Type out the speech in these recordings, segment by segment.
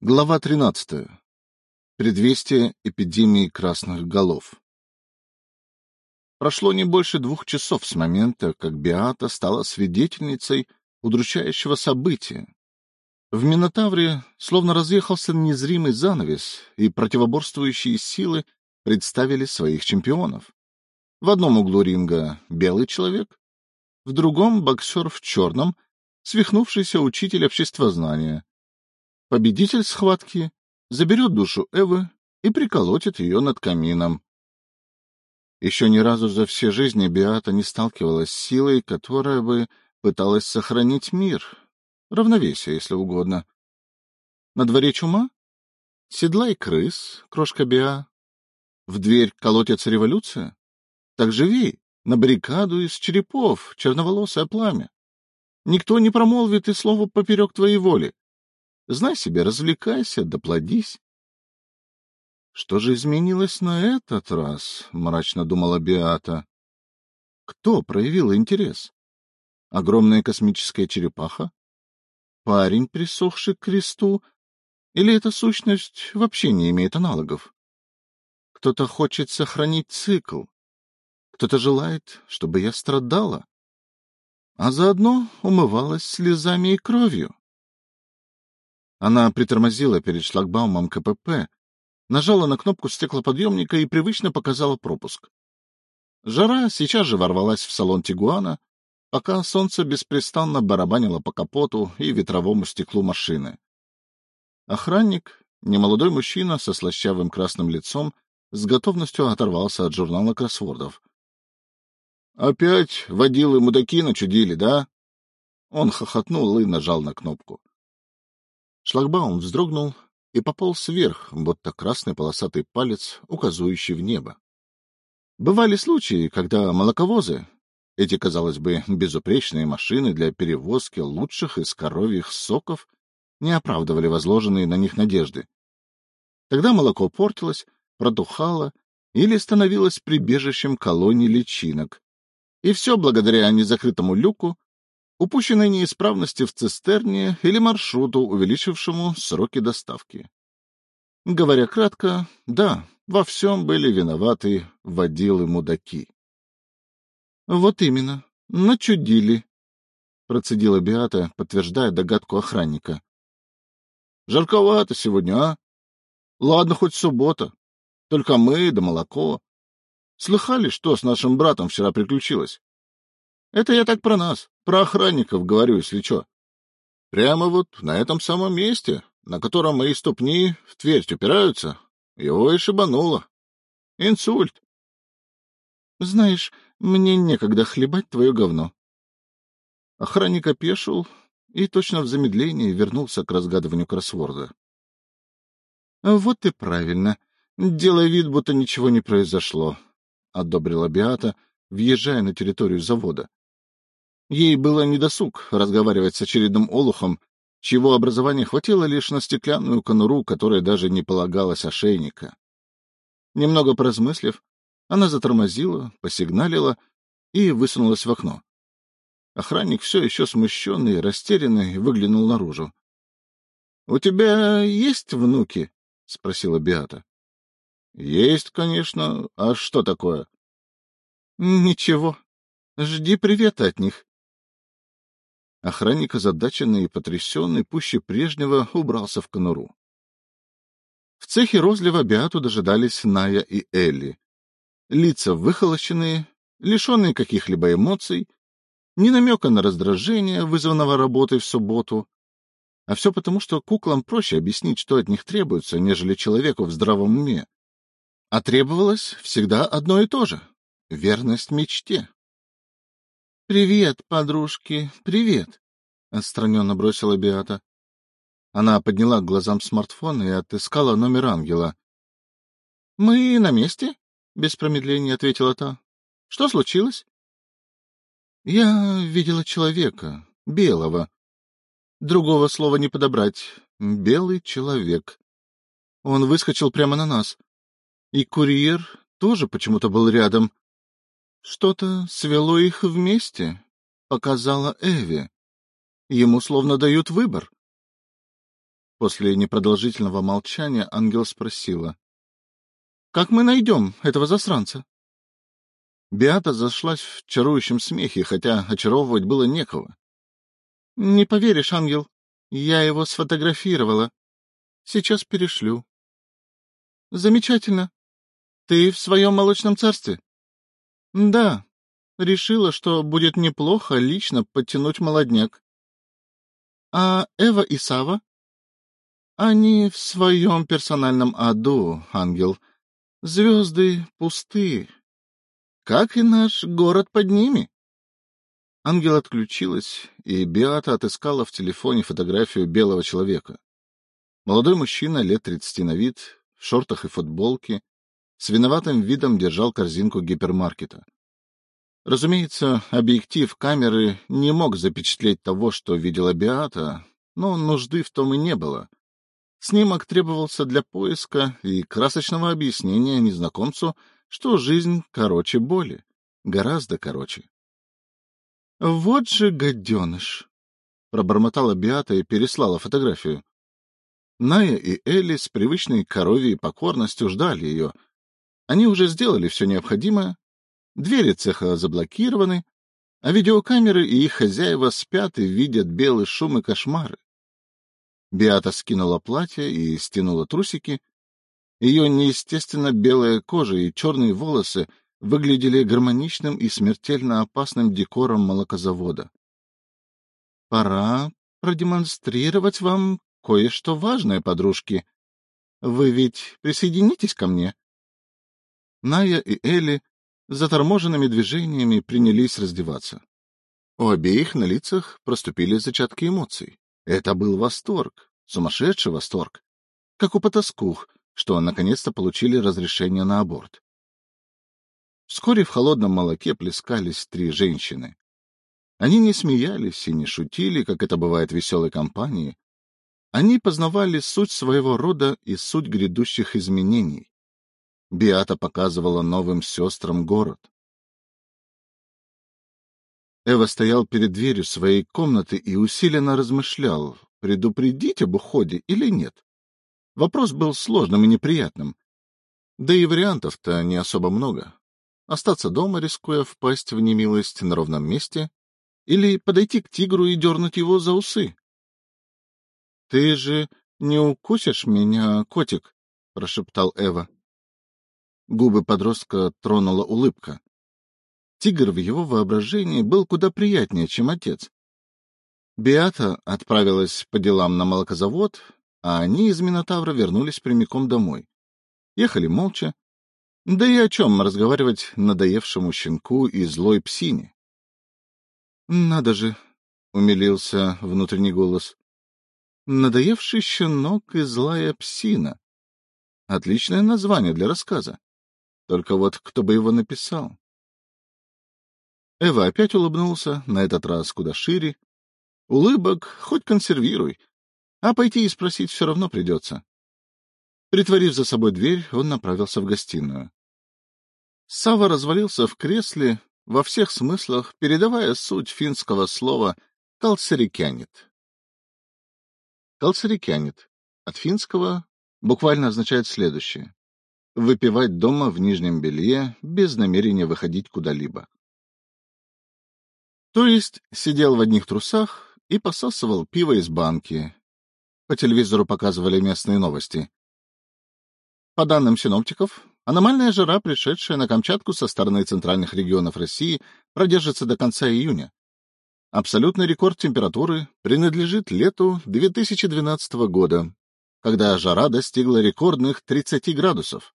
Глава 13. Предвестие эпидемии красных голов. Прошло не больше двух часов с момента, как Беата стала свидетельницей удручающего события. В Минотавре словно разъехался незримый занавес, и противоборствующие силы представили своих чемпионов. В одном углу ринга — белый человек, в другом — боксер в черном, свихнувшийся учитель обществознания — Победитель схватки заберет душу Эвы и приколотит ее над камином. Еще ни разу за все жизни Биата не сталкивалась с силой, которая бы пыталась сохранить мир, равновесие, если угодно. На дворе чума? Седлай крыс, крошка Биа. В дверь колотится революция? Так живи, на баррикаду из черепов, черноволосое пламя. Никто не промолвит и слова поперек твоей воли. Знай себе, развлекайся, доплодись. Что же изменилось на этот раз? мрачно думала Биата. Кто проявил интерес? Огромная космическая черепаха? Парень, присохший к кресту? Или эта сущность вообще не имеет аналогов? Кто-то хочет сохранить цикл. Кто-то желает, чтобы я страдала. А заодно умывалась слезами и кровью. Она притормозила перед шлагбаумом КПП, нажала на кнопку стеклоподъемника и привычно показала пропуск. Жара сейчас же ворвалась в салон Тигуана, пока солнце беспрестанно барабанило по капоту и ветровому стеклу машины. Охранник, немолодой мужчина со слащавым красным лицом, с готовностью оторвался от журнала кроссвордов. — Опять водилы мудаки начудили, да? Он хохотнул и нажал на кнопку. Шлагбаум вздрогнул и пополз вверх, будто красный полосатый палец, указывающий в небо. Бывали случаи, когда молоковозы, эти, казалось бы, безупречные машины для перевозки лучших из коровьих соков, не оправдывали возложенные на них надежды. Тогда молоко портилось, протухало или становилось прибежищем колоний личинок, и все благодаря незакрытому люку, упущенной неисправности в цистерне или маршруту, увеличившему сроки доставки. Говоря кратко, да, во всем были виноваты водилы-мудаки. — Вот именно, начудили, — процедила Биата, подтверждая догадку охранника. — Жарковато сегодня, а? Ладно, хоть суббота. Только мы да молоко. Слыхали, что с нашим братом вчера приключилось? Это я так про нас, про охранников говорю, если что. Прямо вот на этом самом месте, на котором мои ступни в твердь упираются, его и шибануло. Инсульт. Знаешь, мне некогда хлебать твое говно. Охранник опешил и точно в замедлении вернулся к разгадыванию кроссворда. — Вот и правильно. Делай вид, будто ничего не произошло, — одобрила Биата, въезжая на территорию завода. Ей было недосуг разговаривать с очередным олухом, чего образования хватило лишь на стеклянную конуру, которая даже не полагалась ошейника. Немного поразмыслив, она затормозила, посигналила и высунулась в окно. Охранник, все еще смущенный растерянный, выглянул наружу. — У тебя есть внуки? — спросила Биата. — Есть, конечно. А что такое? — Ничего. Жди привета от них. Охранник, озадаченный и потрясенный, пуще прежнего, убрался в конуру. В цехе розлива Биату дожидались Ная и Элли. Лица выхолощенные, лишенные каких-либо эмоций, ни намека на раздражение, вызванного работой в субботу. А все потому, что куклам проще объяснить, что от них требуется, нежели человеку в здравом уме. А требовалось всегда одно и то же — верность мечте. Привет, подружки, привет, отстраненно бросила Биата. Она подняла к глазам смартфон и отыскала номер ангела. Мы на месте? без промедления ответила та. Что случилось? Я видела человека, белого. Другого слова не подобрать. Белый человек. Он выскочил прямо на нас. И курьер тоже почему-то был рядом. Что-то свело их вместе, показала Эви. Ему словно дают выбор. После непродолжительного молчания ангел спросила. — Как мы найдем этого засранца? Биата зашлась в чарующем смехе, хотя очаровывать было некого. — Не поверишь, ангел, я его сфотографировала. Сейчас перешлю. — Замечательно. Ты в своем молочном царстве? — Да. Решила, что будет неплохо лично подтянуть молодняк. — А Эва и Сава? — Они в своем персональном аду, ангел. Звезды пусты. Как и наш город под ними. Ангел отключилась, и Беата отыскала в телефоне фотографию белого человека. Молодой мужчина, лет тридцати на вид, в шортах и футболке, с виноватым видом держал корзинку гипермаркета. Разумеется, объектив камеры не мог запечатлеть того, что видела Биата, но нужды в том и не было. Снимок требовался для поиска и красочного объяснения незнакомцу, что жизнь короче боли, гораздо короче. — Вот же гаденыш! — пробормотала Биата и переслала фотографию. Ная и Элли с привычной коровьей покорностью ждали ее. Они уже сделали все необходимое. Двери цеха заблокированы, а видеокамеры и их хозяева спят и видят белый шум и кошмары. Биата скинула платье и стянула трусики. Ее неестественно белая кожа и черные волосы выглядели гармоничным и смертельно опасным декором молокозавода. — Пора продемонстрировать вам кое-что важное, подружки. Вы ведь присоединитесь ко мне? Ная и Элли заторможенными движениями принялись раздеваться. У обеих на лицах проступили зачатки эмоций. Это был восторг, сумасшедший восторг, как у потаскух, что наконец-то получили разрешение на аборт. Вскоре в холодном молоке плескались три женщины. Они не смеялись и не шутили, как это бывает в веселой компании, они познавали суть своего рода и суть грядущих изменений. Биата показывала новым сестрам город. Эва стоял перед дверью своей комнаты и усиленно размышлял, предупредить об уходе или нет. Вопрос был сложным и неприятным. Да и вариантов-то не особо много. Остаться дома, рискуя впасть в немилость на ровном месте, или подойти к тигру и дернуть его за усы. — Ты же не укусишь меня, котик? — прошептал Эва. Губы подростка тронула улыбка. Тигр в его воображении был куда приятнее, чем отец. Биата отправилась по делам на молокозавод, а они из Минотавра вернулись прямиком домой. Ехали молча, да и о чем разговаривать надоевшему щенку и злой псине. — Надо же! — умилился внутренний голос надоевший щенок и злая псина. Отличное название для рассказа. Только вот кто бы его написал? Эва опять улыбнулся, на этот раз куда шире. Улыбок хоть консервируй, а пойти и спросить все равно придется. Притворив за собой дверь, он направился в гостиную. Сава развалился в кресле, во всех смыслах передавая суть финского слова «калцерикянет». Калцерикянет. От финского буквально означает следующее. Выпивать дома в нижнем белье без намерения выходить куда-либо. То есть сидел в одних трусах и посасывал пиво из банки. По телевизору показывали местные новости. По данным синоптиков, аномальная жара, пришедшая на Камчатку со стороны центральных регионов России, продержится до конца июня. Абсолютный рекорд температуры принадлежит лету 2012 года, когда жара достигла рекордных 30 градусов.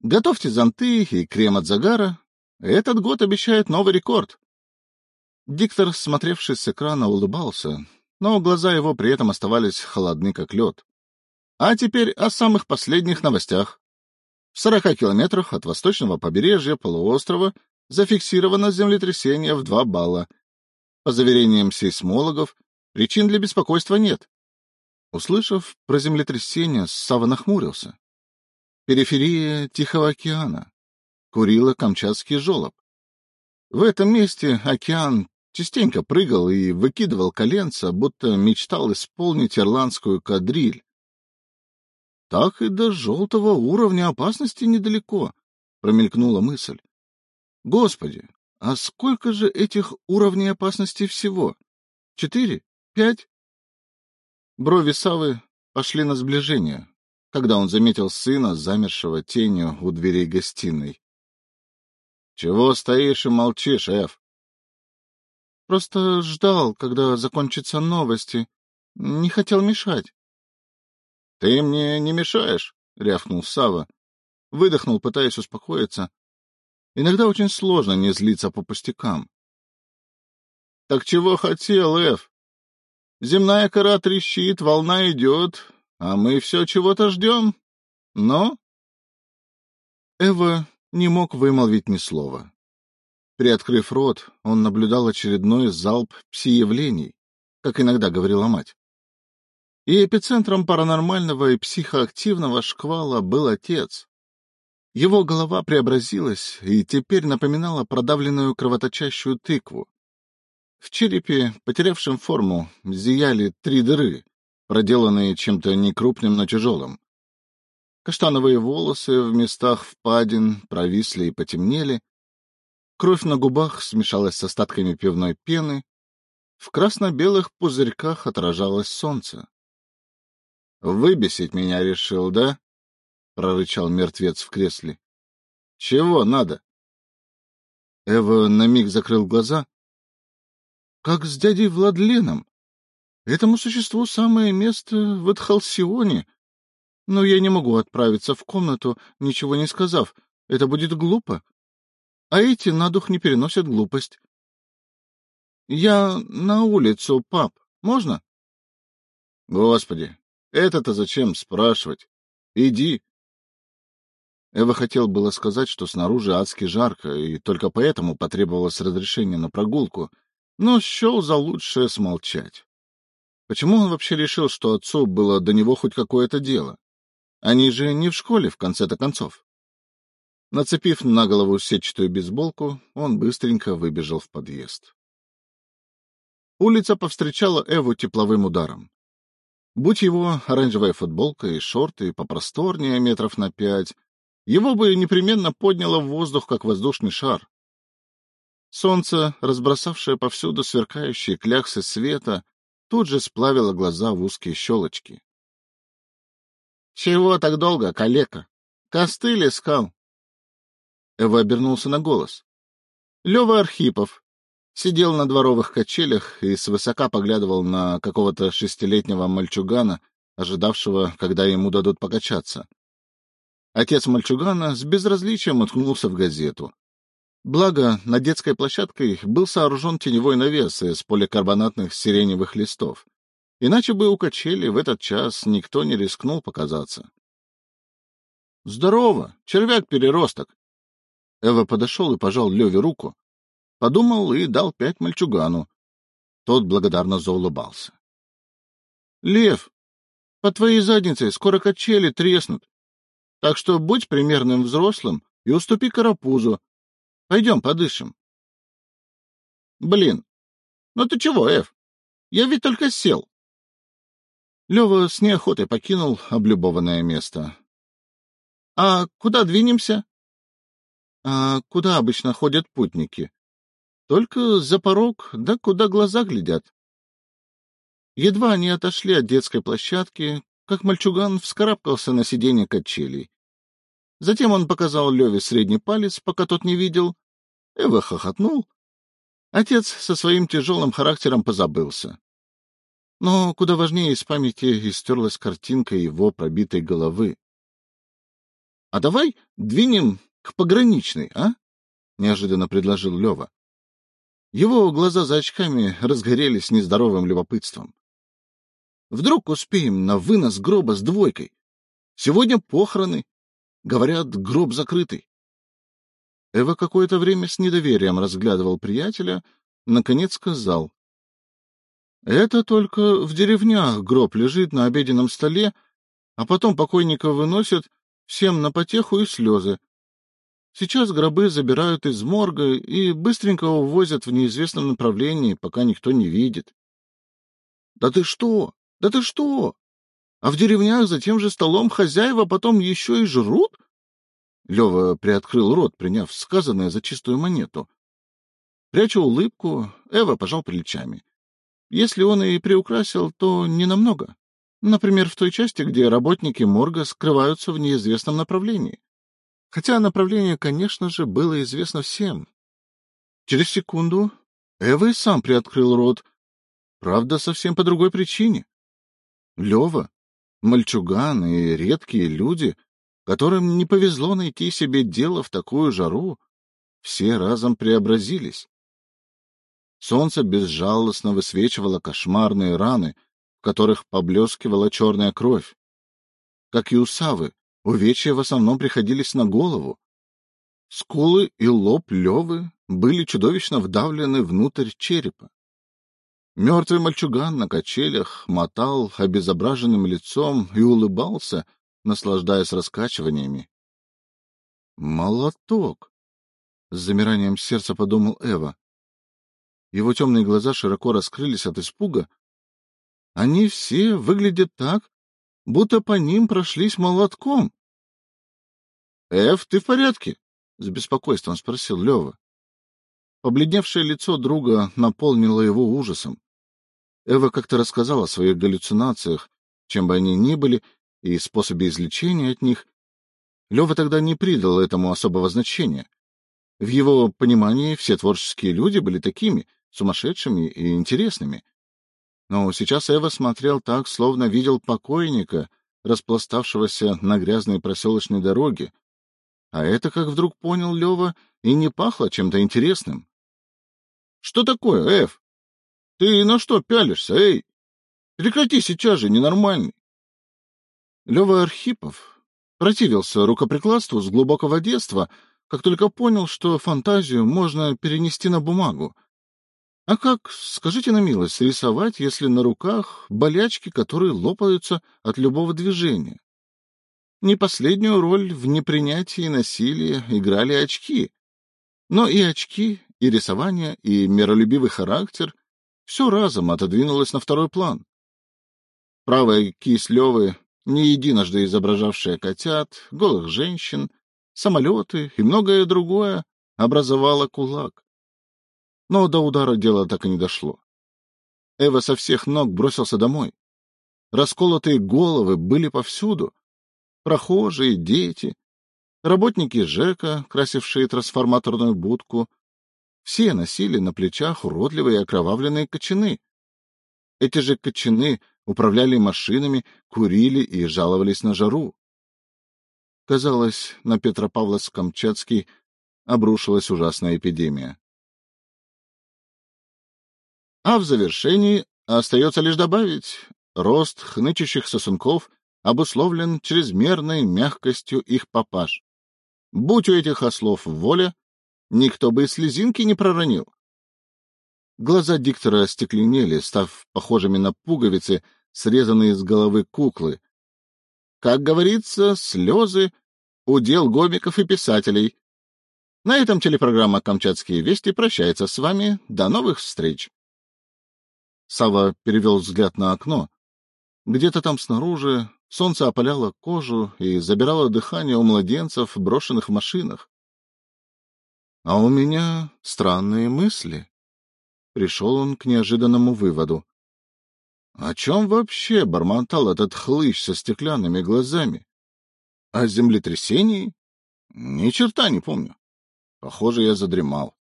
Готовьте зонты и крем от загара. Этот год обещает новый рекорд. Диктор, смотревший с экрана, улыбался, но глаза его при этом оставались холодны, как лед. А теперь о самых последних новостях. В 40 километрах от восточного побережья полуострова зафиксировано землетрясение в 2 балла — по заверениям сейсмологов, причин для беспокойства нет. Услышав про землетрясение, Сава нахмурился. Периферия Тихого океана. Курила камчатский жолоб. В этом месте океан частенько прыгал и выкидывал коленца, будто мечтал исполнить ирландскую кадриль. Так и до желтого уровня опасности недалеко, — промелькнула мысль. Господи, а сколько же этих уровней опасности всего? Четыре? Пять? Брови Савы пошли на сближение, когда он заметил сына, замершего тенью у дверей гостиной. — Чего стоишь и молчишь, Эф? — Просто ждал, когда закончатся новости. Не хотел мешать. — Ты мне не мешаешь, — рявкнул Сава. Выдохнул, пытаясь успокоиться. Иногда очень сложно не злиться по пустякам. — Так чего хотел, Эф? Земная кора трещит, волна идет, а мы все чего-то ждем. Но... Эва не мог вымолвить ни слова. Приоткрыв рот, он наблюдал очередной залп пси-явлений, как иногда говорила мать. И эпицентром паранормального и психоактивного шквала был отец. Его голова преобразилась и теперь напоминала продавленную кровоточащую тыкву. В черепе, потерявшем форму, зияли три дыры, проделанные чем-то некрупным, но тяжелым. Каштановые волосы в местах впадин провисли и потемнели. Кровь на губах смешалась с остатками пивной пены. В красно-белых пузырьках отражалось солнце. — Выбесить меня решил, да? — прорычал мертвец в кресле. — Чего надо? Эва на миг закрыл глаза как с дядей Владленом. Этому существу самое место в Эдхалсионе. Но я не могу отправиться в комнату, ничего не сказав. Это будет глупо. А эти на дух не переносят глупость. Я на улицу, пап. Можно? Господи, это-то зачем спрашивать? Иди. Эва хотел было сказать, что снаружи адски жарко, и только поэтому потребовалось разрешение на прогулку — но счел за лучшее смолчать. Почему он вообще решил, что отцу было до него хоть какое-то дело? Они же не в школе, в конце-то концов. Нацепив на голову сетчатую бейсболку, он быстренько выбежал в подъезд. Улица повстречала Эву тепловым ударом. Будь его оранжевая футболка и шорты попросторнее метров на пять, его бы непременно подняло в воздух, как воздушный шар. Солнце, разбросавшее повсюду сверкающие кляксы света, тут же сплавило глаза в узкие щелочки. — Чего так долго, калека? Костыль искал? Эва обернулся на голос. Лева Архипов сидел на дворовых качелях и свысока поглядывал на какого-то шестилетнего мальчугана, ожидавшего, когда ему дадут покачаться. Отец мальчугана с безразличием уткнулся в газету. Благо, над детской площадкой был сооружен теневой навес из поликарбонатных сиреневых листов. Иначе бы у качели в этот час никто не рискнул показаться. — Здорово, червяк-переросток! Эва подошел и пожал Леве руку. Подумал и дал пять мальчугану. Тот благодарно заулыбался. — Лев, по твоей заднице скоро качели треснут. Так что будь примерным взрослым и уступи карапузу, Пойдем подышим. Блин, ну ты чего, Эф? Я ведь только сел. Лева с неохотой покинул облюбованное место. — А куда двинемся? — А куда обычно ходят путники? Только за порог, да куда глаза глядят. Едва они отошли от детской площадки, как мальчуган вскарабкался на сиденье качелей. Затем он показал Леве средний палец, пока тот не видел. Эва хохотнул. Отец со своим тяжелым характером позабылся. Но куда важнее из памяти истерлась картинка его пробитой головы. — А давай двинем к пограничной, а? — неожиданно предложил Лева. Его глаза за очками разгорелись нездоровым любопытством. — Вдруг успеем на вынос гроба с двойкой? Сегодня похороны, Говорят, гроб закрытый. Эва какое-то время с недоверием разглядывал приятеля, наконец сказал. — Это только в деревнях гроб лежит на обеденном столе, а потом покойника выносят всем на потеху и слезы. Сейчас гробы забирают из морга и быстренько увозят в неизвестном направлении, пока никто не видит. — Да ты что? Да ты что? А в деревнях за тем же столом хозяева потом еще и жрут? Лева приоткрыл рот, приняв сказанное за чистую монету. Пряча улыбку, Эва пожал плечами. Если он и приукрасил, то не намного. Например, в той части, где работники морга скрываются в неизвестном направлении. Хотя направление, конечно же, было известно всем. Через секунду Эва и сам приоткрыл рот. Правда, совсем по другой причине. Лева, мальчуган и редкие люди, которым не повезло найти себе дело в такую жару, все разом преобразились. Солнце безжалостно высвечивало кошмарные раны, в которых поблескивала черная кровь. Как и у Савы, увечья в основном приходились на голову. Скулы и лоб Левы были чудовищно вдавлены внутрь черепа. Мертвый мальчуган на качелях мотал обезображенным лицом и улыбался, наслаждаясь раскачиваниями. «Молоток!» — с замиранием сердца подумал Эва. Его темные глаза широко раскрылись от испуга. Они все выглядят так, будто по ним прошлись молотком. — Эв, ты в порядке? — с беспокойством спросил Лева. Побледневшее лицо друга наполнило его ужасом. Эва как-то рассказала о своих галлюцинациях, чем бы они ни были, и способе излечения от них. Лева тогда не придал этому особого значения. В его понимании все творческие люди были такими, сумасшедшими и интересными. Но сейчас Эва смотрел так, словно видел покойника, распластавшегося на грязной проселочной дороге. А это, как вдруг понял Лева, и не пахло чем-то интересным. — Что такое, Эв? Ты на что пялишься, эй? Прекрати сейчас же, ненормальный. Лева Архипов противился рукоприкладству с глубокого детства, как только понял, что фантазию можно перенести на бумагу — а как, скажите на милость, рисовать, если на руках болячки, которые лопаются от любого движения? Не последнюю роль в непринятии насилия играли очки. Но и очки, и рисование, и миролюбивый характер — все разом отодвинулось на второй план. Правая кисть Левы, не единожды изображавшая котят, голых женщин, самолеты и многое другое, образовала кулак. Но до удара дело так и не дошло. Эва со всех ног бросился домой. Расколотые головы были повсюду. Прохожие, дети, работники ЖЭКа, красившие трансформаторную будку. Все носили на плечах уродливые окровавленные кочаны. Эти же кочаны управляли машинами, курили и жаловались на жару. Казалось, на Петропавловск-Камчатский обрушилась ужасная эпидемия. А в завершении остается лишь добавить, рост хнычущих сосунков обусловлен чрезмерной мягкостью их папаш. Будь у этих ослов воля, никто бы и слезинки не проронил. Глаза диктора остекленели, став похожими на пуговицы, срезанные с головы куклы. Как говорится, слезы — удел гомиков и писателей. На этом телепрограмма «Камчатские вести» прощается с вами. До новых встреч! Сава перевел взгляд на окно. Где-то там снаружи солнце опаляло кожу и забирало дыхание у младенцев, брошенных в машинах. А у меня странные мысли. Пришел он к неожиданному выводу. О чем вообще бормотал этот хлыщ со стеклянными глазами? О землетрясении? Ни черта не помню. Похоже, я задремал.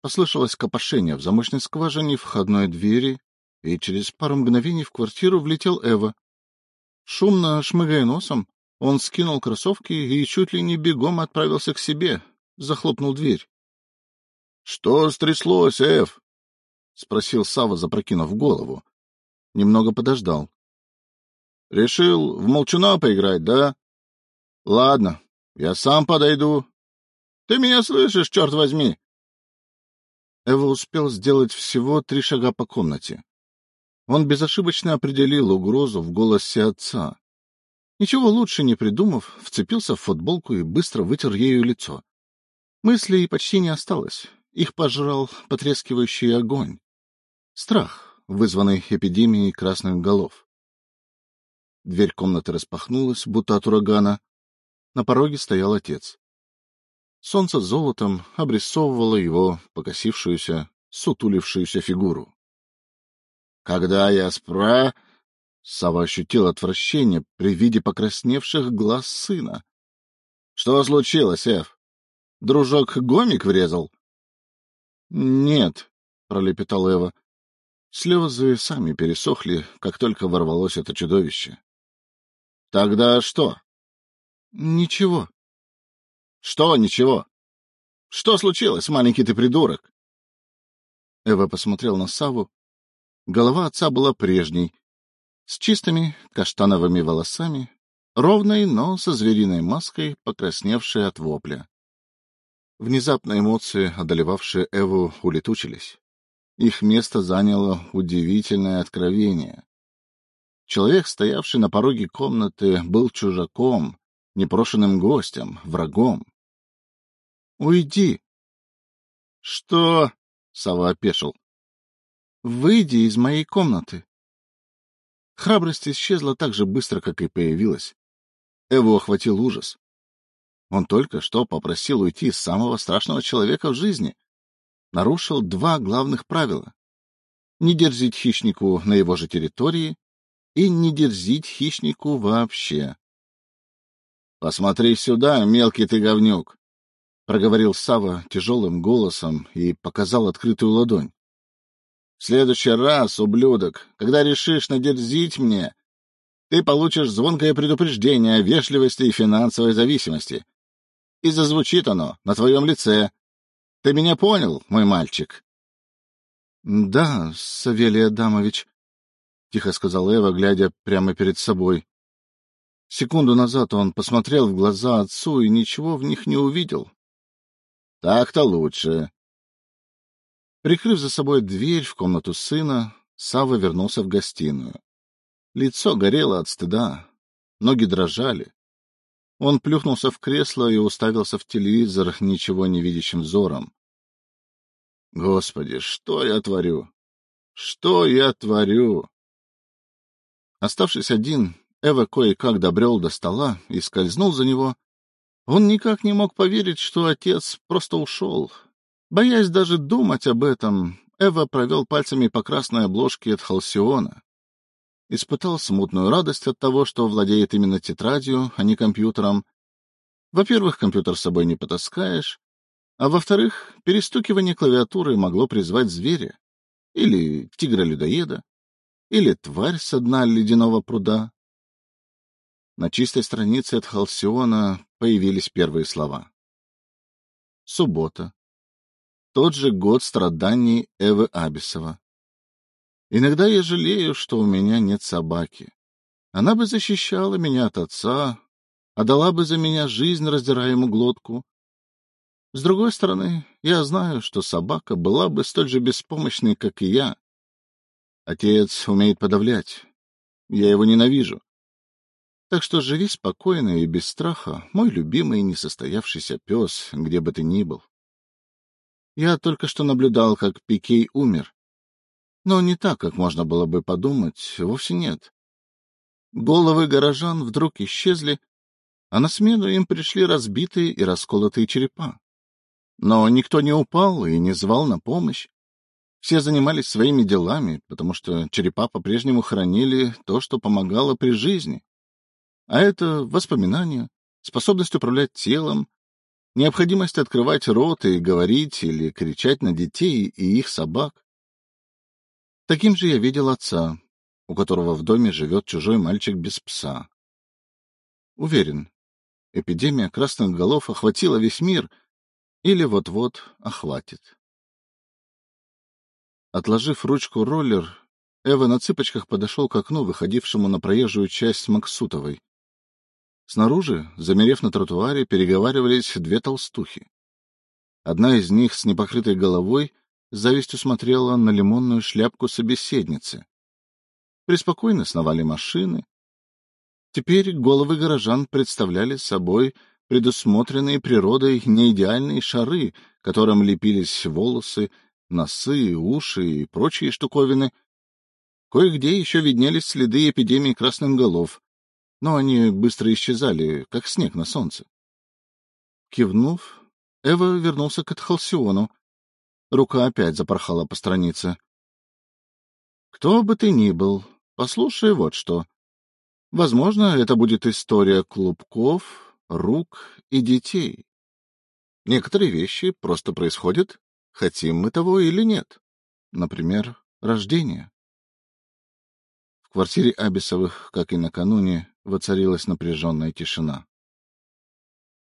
Послышалось копошение в замочной скважине входной двери, и через пару мгновений в квартиру влетел Эва. Шумно шмыгая носом, он скинул кроссовки и чуть ли не бегом отправился к себе, захлопнул дверь. — Что стряслось, Эв? — спросил Сава, запрокинув голову. Немного подождал. — Решил в молчуна поиграть, да? — Ладно, я сам подойду. — Ты меня слышишь, черт возьми? Эва успел сделать всего три шага по комнате. Он безошибочно определил угрозу в голосе отца. Ничего лучше не придумав, вцепился в футболку и быстро вытер ею лицо. Мыслей почти не осталось. Их пожрал потрескивающий огонь. Страх, вызванный эпидемией красных голов. Дверь комнаты распахнулась, будто от урагана. На пороге стоял отец. Солнце золотом обрисовывало его покосившуюся, сутулившуюся фигуру. — Когда я спра... Сава ощутил отвращение при виде покрасневших глаз сына. — Что случилось, Эф? Дружок гомик врезал? — Нет, — пролепетал Эва. Слезы сами пересохли, как только ворвалось это чудовище. — Тогда что? — Ничего. — Что ничего? Что случилось, маленький ты придурок? Эва посмотрел на Саву. Голова отца была прежней, с чистыми каштановыми волосами, ровной, но со звериной маской, покрасневшей от вопля. Внезапно эмоции, одолевавшие Эву, улетучились. Их место заняло удивительное откровение. Человек, стоявший на пороге комнаты, был чужаком, непрошенным гостем, врагом. «Уйди!» «Что?» — Сава опешил. «Выйди из моей комнаты!» Храбрость исчезла так же быстро, как и появилась. Эву охватил ужас. Он только что попросил уйти самого страшного человека в жизни. Нарушил два главных правила. Не дерзить хищнику на его же территории и не дерзить хищнику вообще. — Посмотри сюда, мелкий ты говнюк! — проговорил Сава тяжелым голосом и показал открытую ладонь. — В следующий раз, ублюдок, когда решишь надерзить мне, ты получишь звонкое предупреждение о вежливости и финансовой зависимости и зазвучит оно на твоем лице. Ты меня понял, мой мальчик? — Да, Савелий Адамович, — тихо сказал Эва, глядя прямо перед собой. Секунду назад он посмотрел в глаза отцу и ничего в них не увидел. — Так-то лучше. Прикрыв за собой дверь в комнату сына, Сава вернулся в гостиную. Лицо горело от стыда, ноги дрожали. Он плюхнулся в кресло и уставился в телевизор ничего не видящим взором. Господи, что я творю? Что я творю? Оставшись один, Эва кое-как добрел до стола и скользнул за него. Он никак не мог поверить, что отец просто ушел. Боясь даже думать об этом, Эва провел пальцами по красной обложке от Халсиона испытал смутную радость от того, что владеет именно тетрадью, а не компьютером. Во-первых, компьютер с собой не потаскаешь, а во-вторых, перестукивание клавиатуры могло призвать зверя, или тигра-людоеда, или тварь со дна ледяного пруда. На чистой странице от Халсиона появились первые слова. Суббота. Тот же год страданий Эвы Абисова. Иногда я жалею, что у меня нет собаки. Она бы защищала меня от отца, отдала бы за меня жизнь, раздирая ему глотку. С другой стороны, я знаю, что собака была бы столь же беспомощной, как и я. Отец умеет подавлять. Я его ненавижу. Так что живи спокойно и без страха, мой любимый несостоявшийся пес, где бы ты ни был. Я только что наблюдал, как Пикей умер. Но не так, как можно было бы подумать, вовсе нет. Головы горожан вдруг исчезли, а на смену им пришли разбитые и расколотые черепа. Но никто не упал и не звал на помощь. Все занимались своими делами, потому что черепа по-прежнему хранили то, что помогало при жизни. А это воспоминания, способность управлять телом, необходимость открывать рот и говорить или кричать на детей и их собак. Таким же я видел отца, у которого в доме живет чужой мальчик без пса. Уверен, эпидемия красных голов охватила весь мир или вот-вот охватит. Отложив ручку роллер, Эва на цыпочках подошел к окну, выходившему на проезжую часть Максутовой. Снаружи, замерев на тротуаре, переговаривались две толстухи. Одна из них с непокрытой головой с завистью смотрела на лимонную шляпку собеседницы. Преспокойно сновали машины. Теперь головы горожан представляли собой предусмотренные природой неидеальные шары, которым лепились волосы, носы, уши и прочие штуковины. Кое-где еще виднелись следы эпидемии красных голов, но они быстро исчезали, как снег на солнце. Кивнув, Эва вернулся к Этхалсиону. Рука опять запорхала по странице. — Кто бы ты ни был, послушай вот что. Возможно, это будет история клубков, рук и детей. Некоторые вещи просто происходят, хотим мы того или нет. Например, рождение. В квартире Абисовых, как и накануне, воцарилась напряженная тишина.